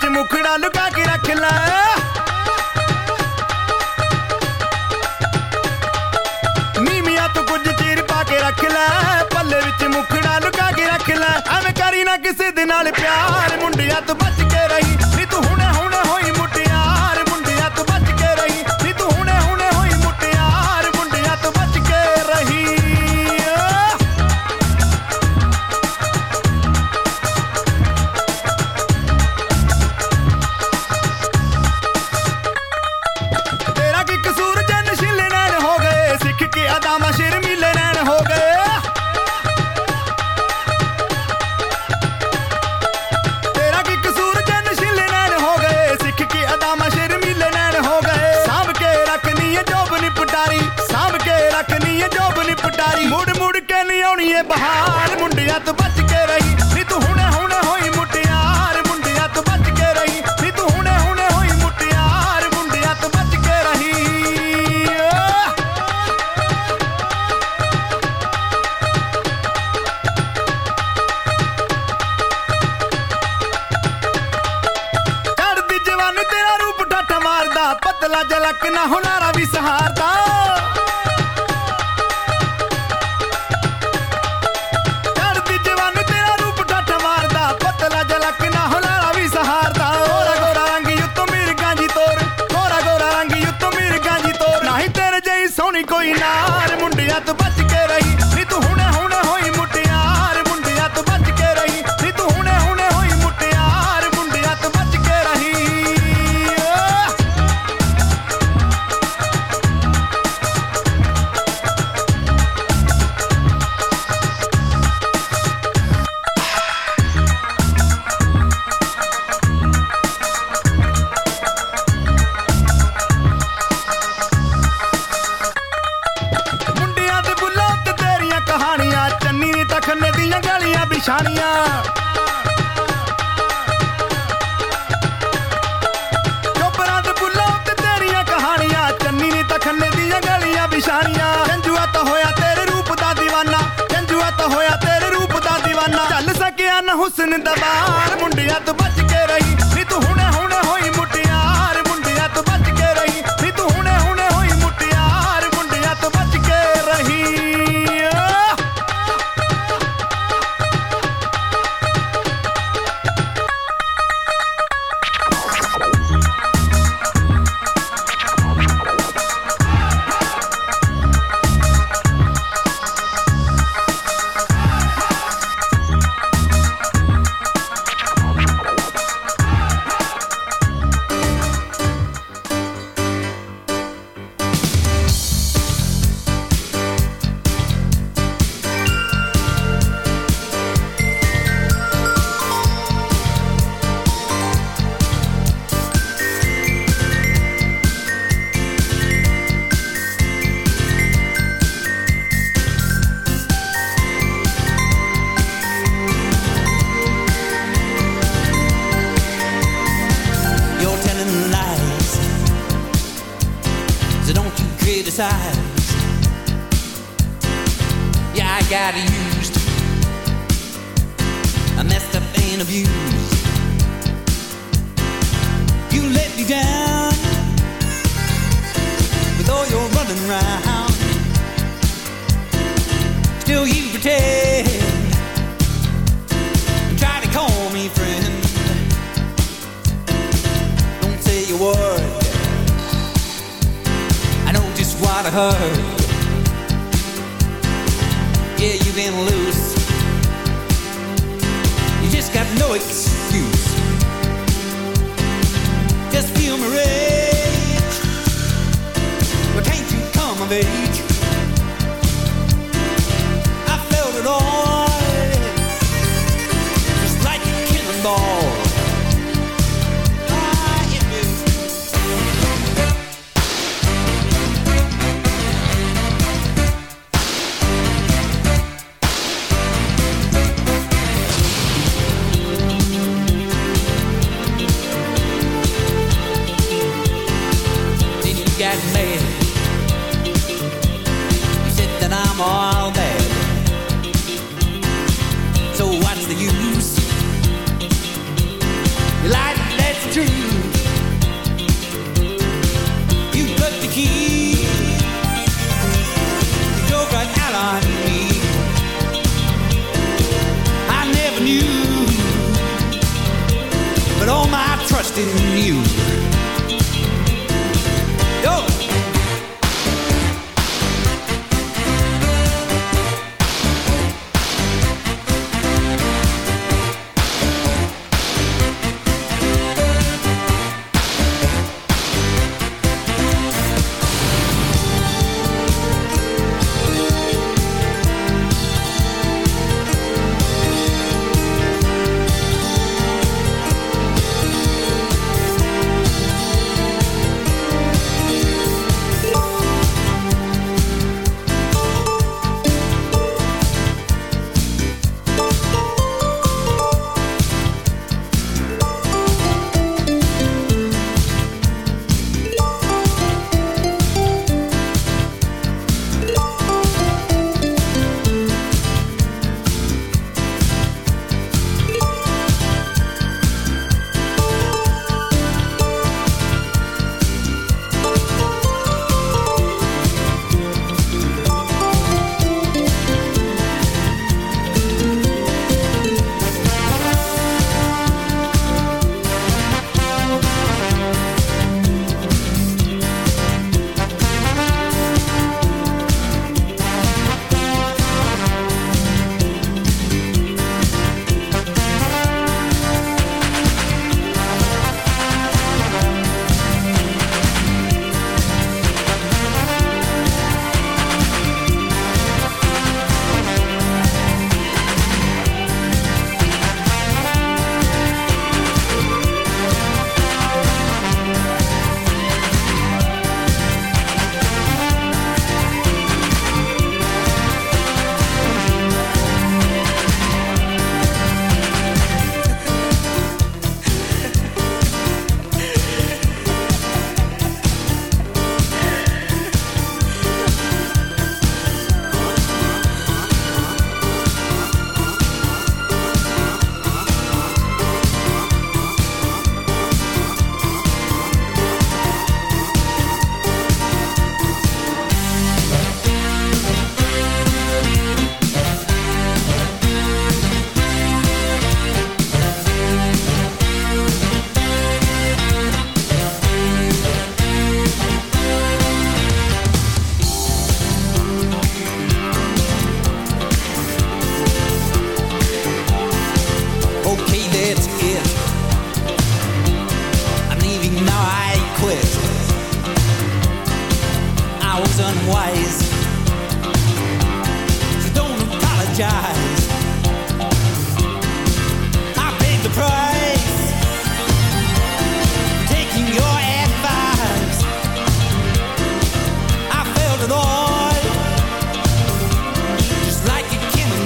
मुखड़ा पटारी सांभ के रखनी है जोबनी पटारी मुड़ मुड़ के नहीं आनी है बहार मुंडिया तो बच के रही। ਵੀ ਸਹਾਰਦਾ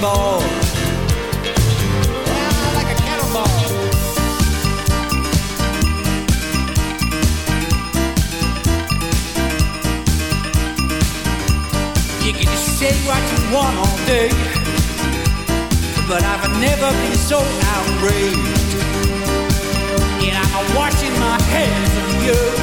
cannonball. Yeah, like a cannonball. You can say what you want all day, but I've never been so outraged. And I'm watching my hands of you.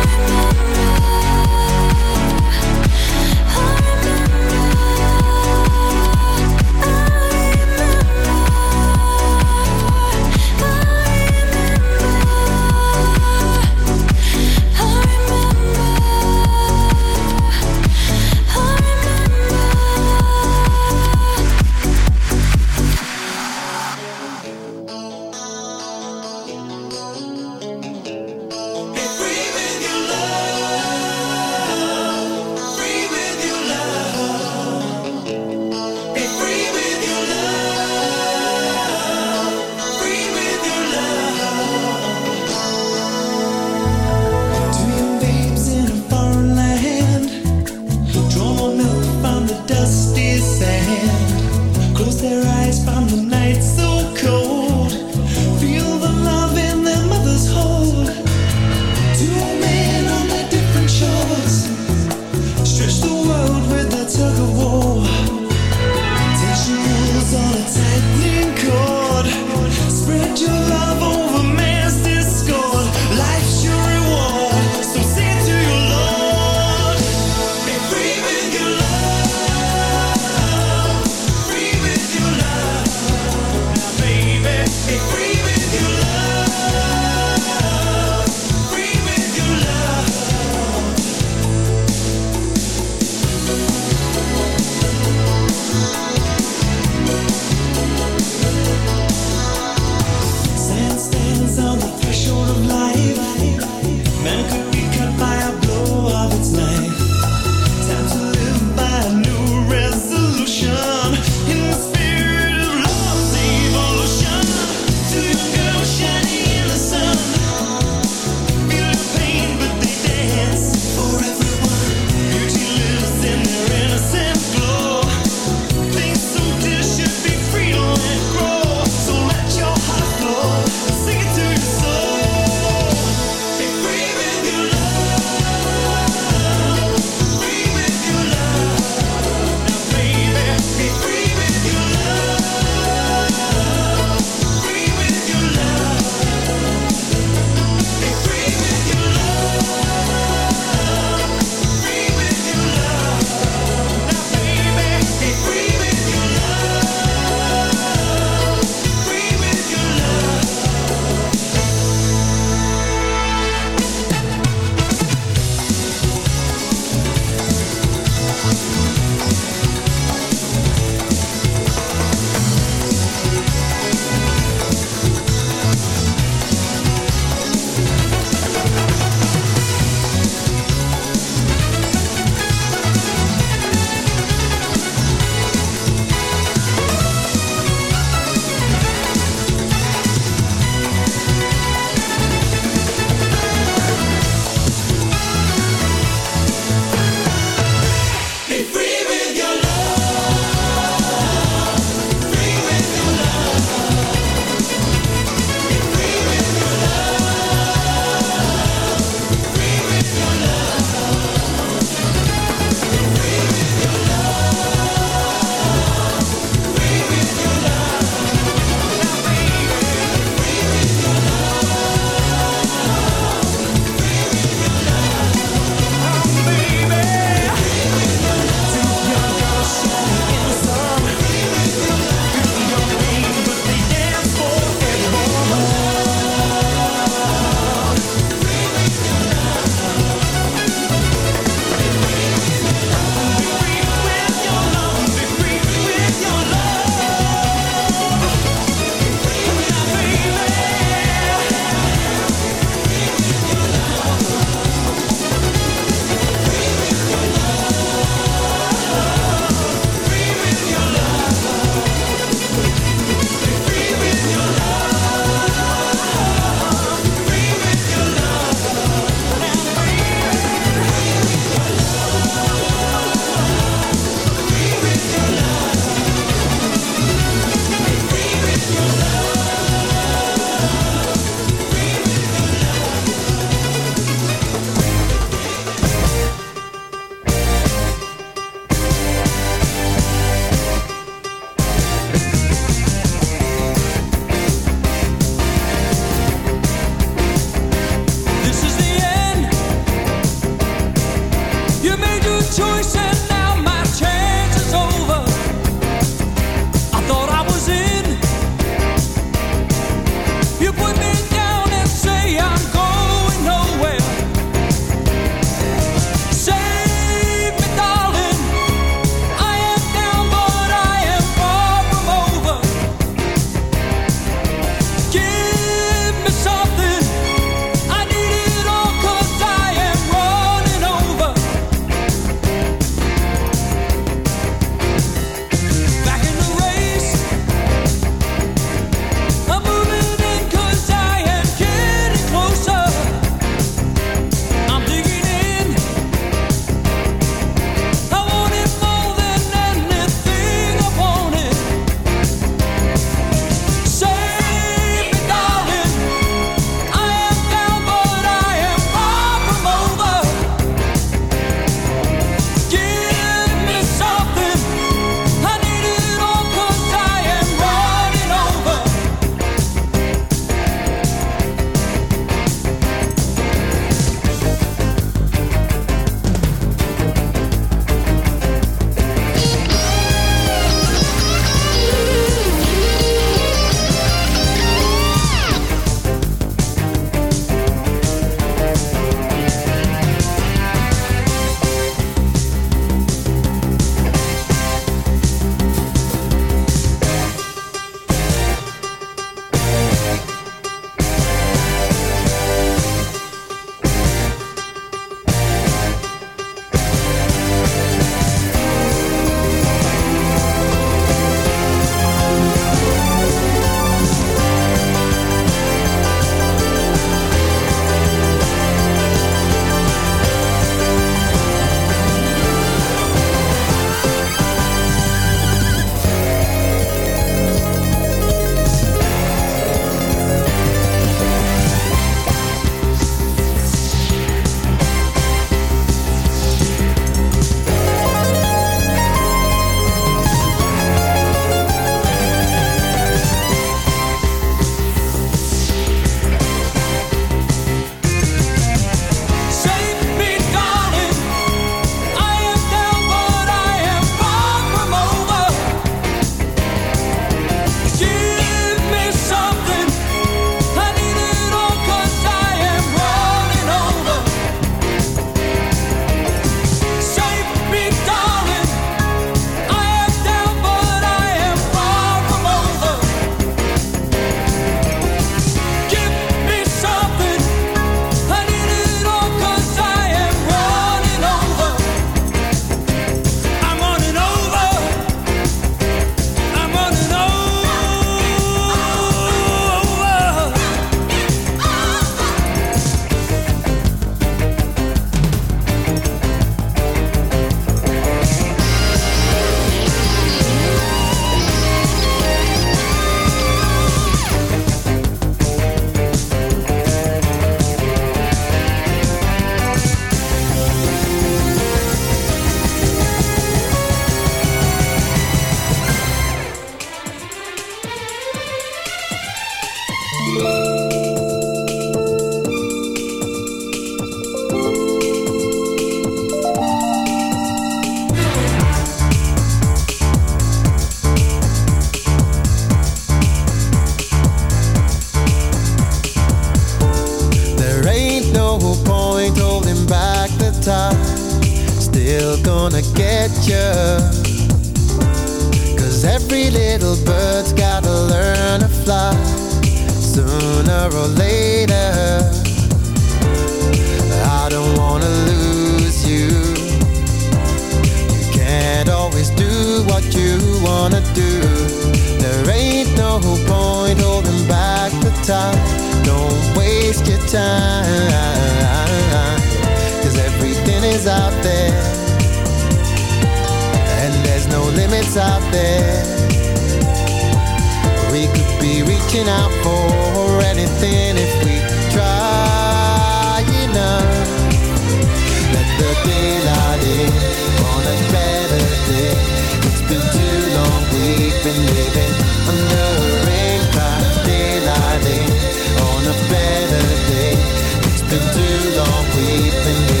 sleeping.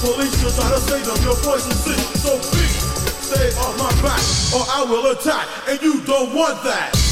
Police Felicia's trying to save them, your voice is sick, so be. stay on my back or I will attack, and you don't want that.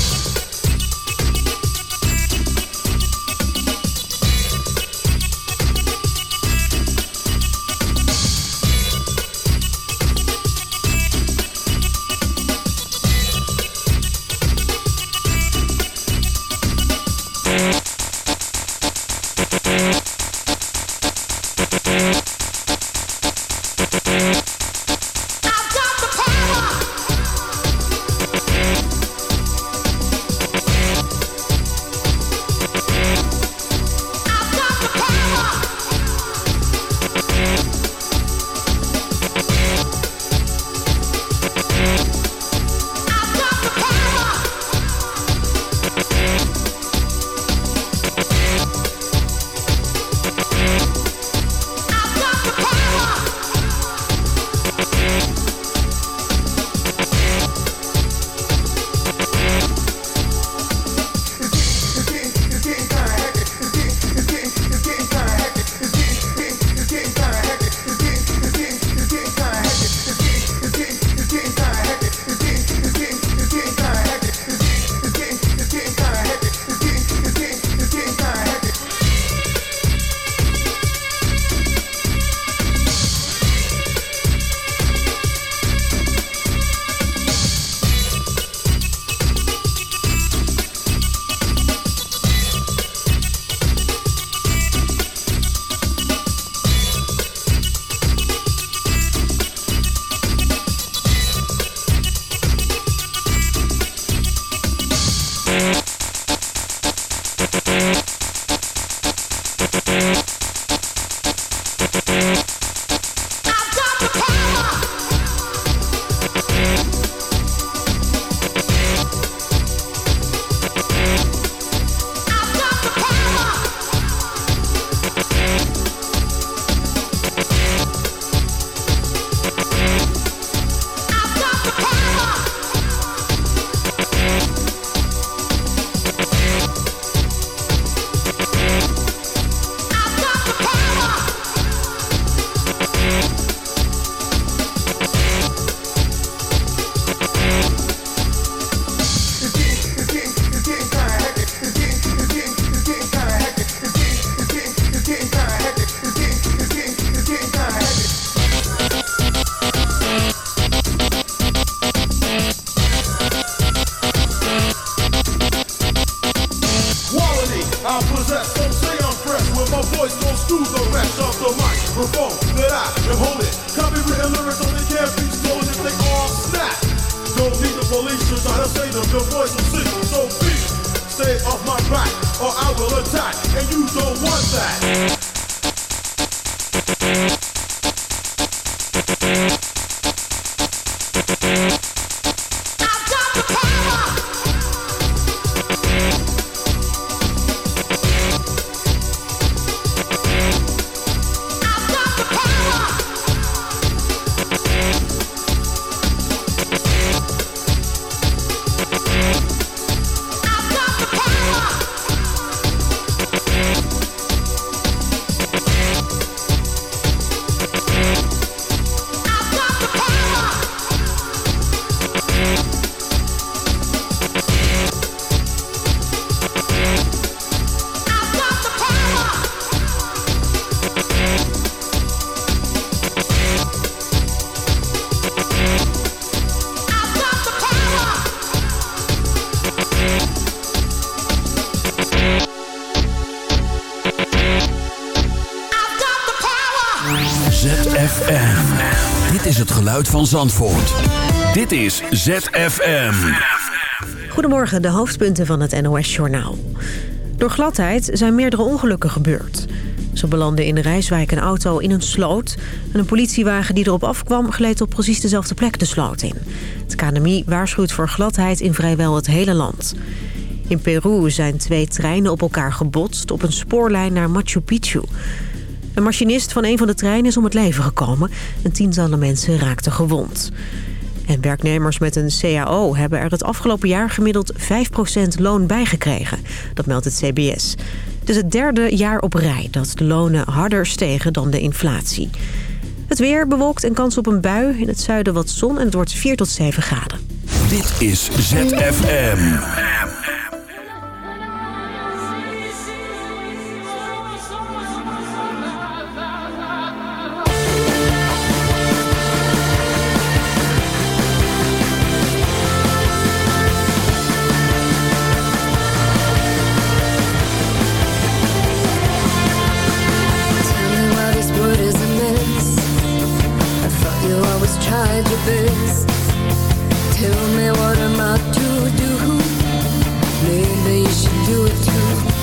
Van Zandvoort. Dit is ZFM. Goedemorgen, de hoofdpunten van het NOS-journaal. Door gladheid zijn meerdere ongelukken gebeurd. Zo belandde in Rijswijk een auto in een sloot... en een politiewagen die erop afkwam gleed op precies dezelfde plek de sloot in. Het KNMI waarschuwt voor gladheid in vrijwel het hele land. In Peru zijn twee treinen op elkaar gebotst op een spoorlijn naar Machu Picchu. Een machinist van een van de treinen is om het leven gekomen... en tientallen mensen raakten gewond. En werknemers met een CAO hebben er het afgelopen jaar gemiddeld 5% loon bijgekregen. Dat meldt het CBS. Het is het derde jaar op rij dat de lonen harder stegen dan de inflatie. Het weer bewolkt en kans op een bui. In het zuiden wat zon en het wordt 4 tot 7 graden. Dit is ZFM. Should do it too.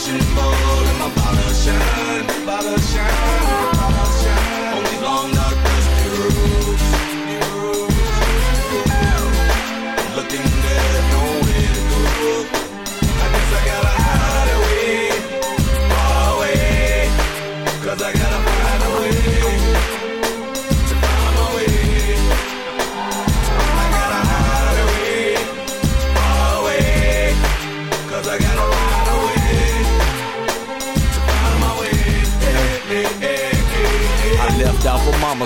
My vision bold my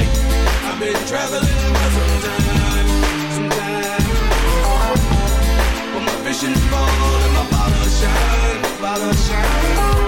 I've been traveling for some time, some time. But my vision bold and my bottle shine, shine.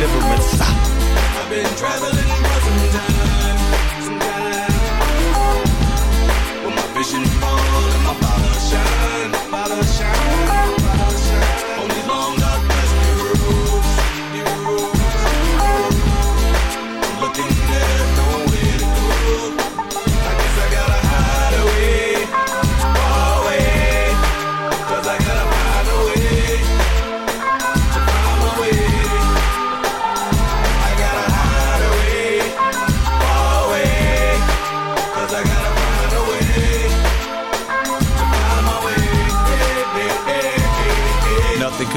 deliverance. I've been traveling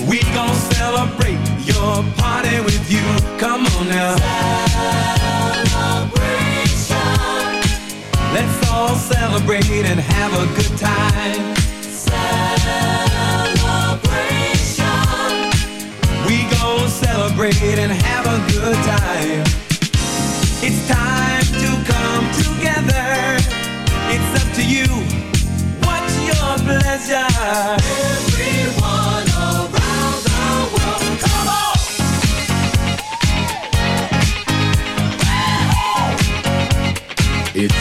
We gon' celebrate your party with you. Come on now. Celebration. Let's all celebrate and have a good time. Celebration. We gon' celebrate and have a good time. It's time to come together. It's up to you. What's your pleasure? Everyone